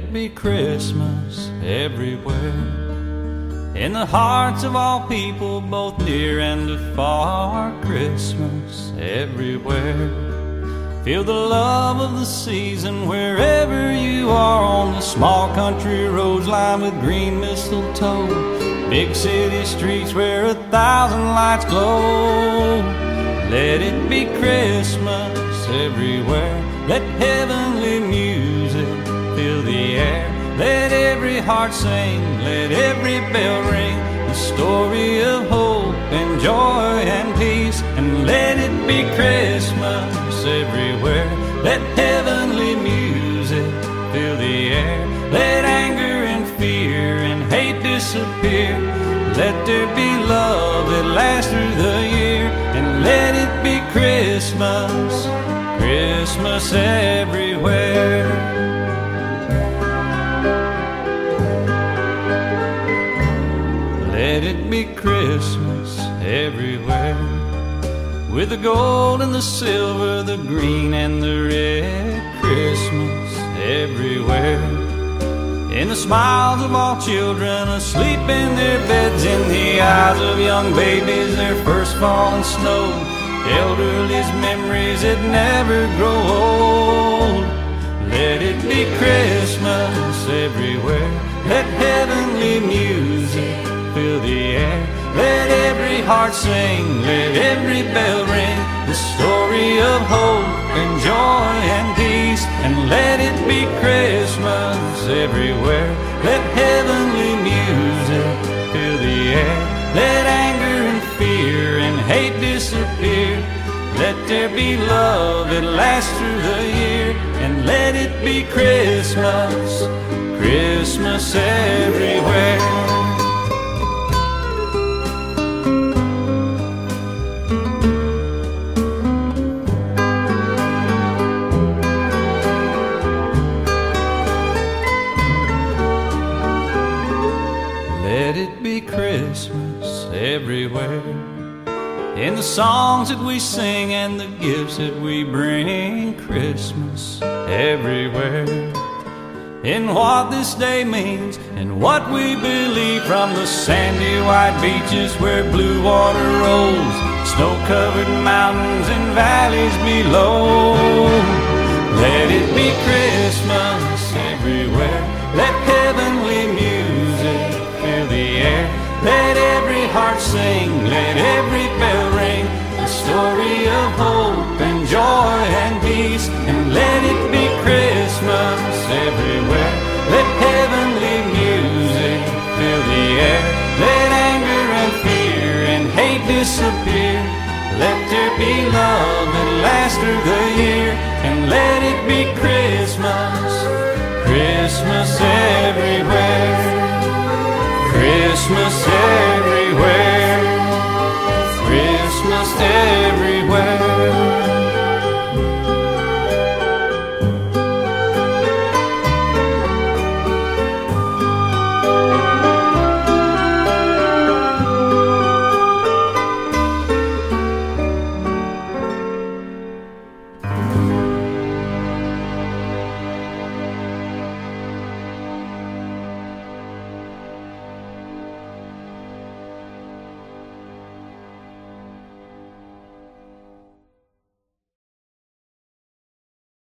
It be Christmas everywhere. In the hearts of all people, both near and afar, Christmas everywhere. Feel the love of the season wherever you are on the small country roads lined with green mistletoe. Big city streets where a thousand lights glow. Let it be Christmas everywhere. Let heavenly music fill the air. Let every heart sing, let every bell ring. The story of hope and joy and peace. And let it be Christmas everywhere. Let heavenly music fill the air. Let anger and fear and hate disappear. Let there be love that lasts through the year. And let it be Christmas, Christmas everywhere. Let it be Christmas everywhere. With the gold and the silver, the green and the red. Christmas everywhere. In the smiles of all children asleep in their beds, in the eyes of young babies, their first falling snow. Elderly's memories that never grow old. Let it be Christmas everywhere. Let heavenly music. Let every heart sing, let every bell ring. The story of hope and joy and peace. And let it be Christmas everywhere. Let heavenly music fill the air. Let anger and fear and hate disappear. Let there be love that lasts through the year. And let it be Christmas, Christmas everywhere. Everywhere. In the songs that we sing and the gifts that we bring, Christmas everywhere. In what this day means and what we believe from the sandy white beaches where blue water rolls, snow covered mountains and valleys below. Let it be Christmas everywhere. Let heavenly music fill the air. Let every heart sing, let every bell ring. The story of hope and joy and peace. And let it be Christmas everywhere. Let heavenly music fill the air. Let anger and fear and hate disappear. Let there be love that last through the year. And let it be Christmas, Christmas everywhere. Christmas